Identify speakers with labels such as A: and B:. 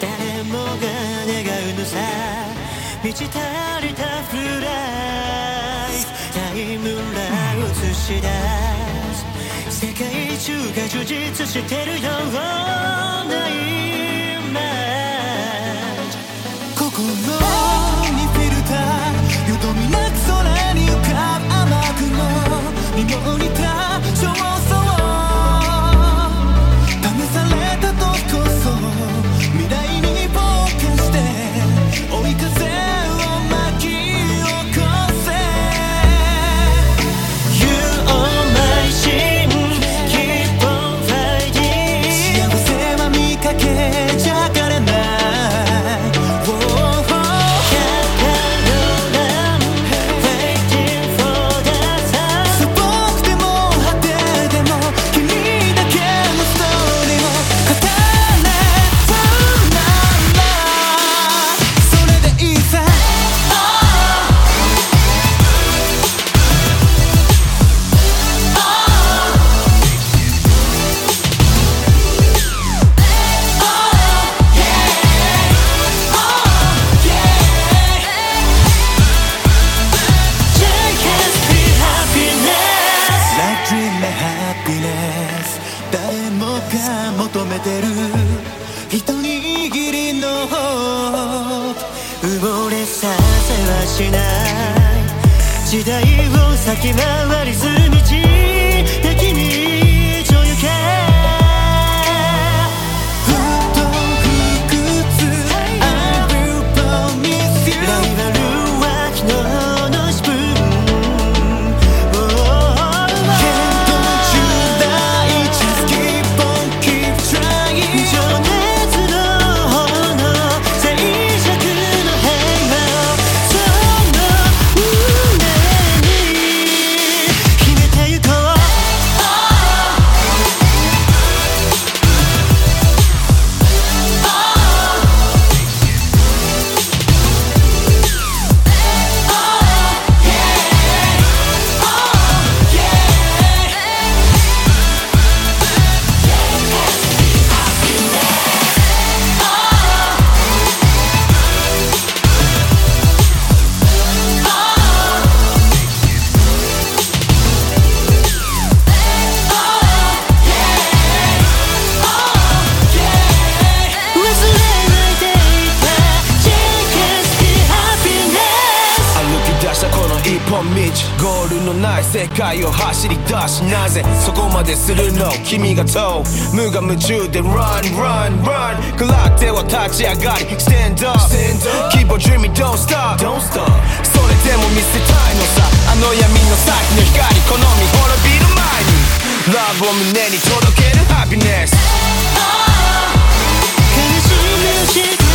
A: 誰もが願うのさ満ち足りたフライタイムラ映し出す世界中が充実してる。ような the 埋もれさせはしない。時代を先回りする道。
B: 道ゴールのない世界を走り出しなぜそこまでするの？君が問う。無我夢中で Run Run Run 暗くては立ち上がり Stand up Keep on dreaming don't stop それでも見せたいのさ。あの闇の先の光この見滅びる前に。Love を胸に届ける Happiness 悲しみをして